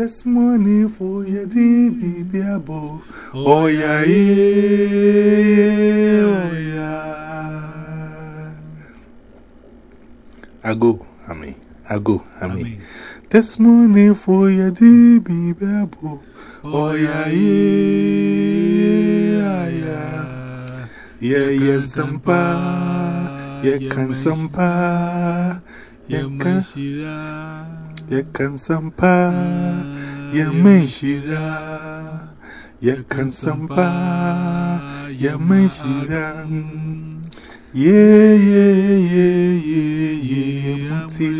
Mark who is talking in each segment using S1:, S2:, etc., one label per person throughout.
S1: This morning for your baby abo. Oh yeah, yeah, oh yeah. I go, I mean, I go, I mean. This morning for your baby abo. Oh yeah, yeah, yeah. Yeah, yeah, sampa. Yeah, can sampa. Yeah, can yakansampa yameshira yakansampa yameshiran yeah yeah yeah yeah yeah until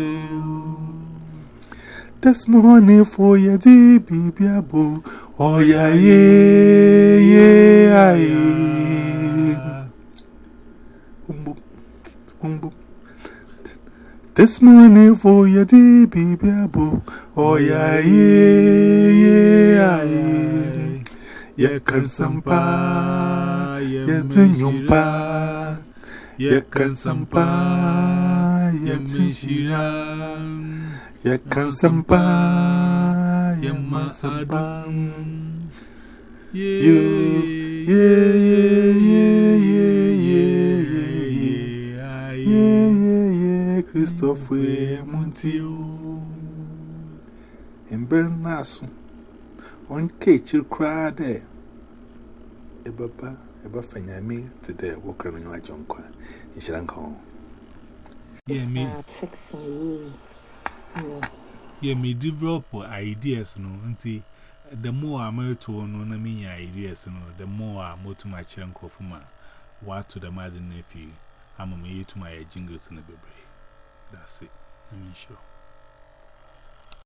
S1: this morning for your day baby abo oh yeah yeah yeah yeah umbu umbu this morning for your day, baby, abo. Oh, yeah, yeah, yeah, yeah. Yeah, can sampa, yeah, tinyumpa. Yeah, can sampa, yeah, mishira. Yeah, can sampa, yeah, masabam. Yeah, yeah, yeah. Christopher Montio. And Bernasso on cage, you cry there. A papa, a buffet, me today, walking on my junk. You should call.
S2: Yeah, me.
S3: Fixing you.
S2: Yeah, me develop ideas, no, and see. The more I'm to know, I mean, ideas, no, the more I'm more to my chunk of my what to the mother nephew. I'm a me to my jingles in the baby. That's it.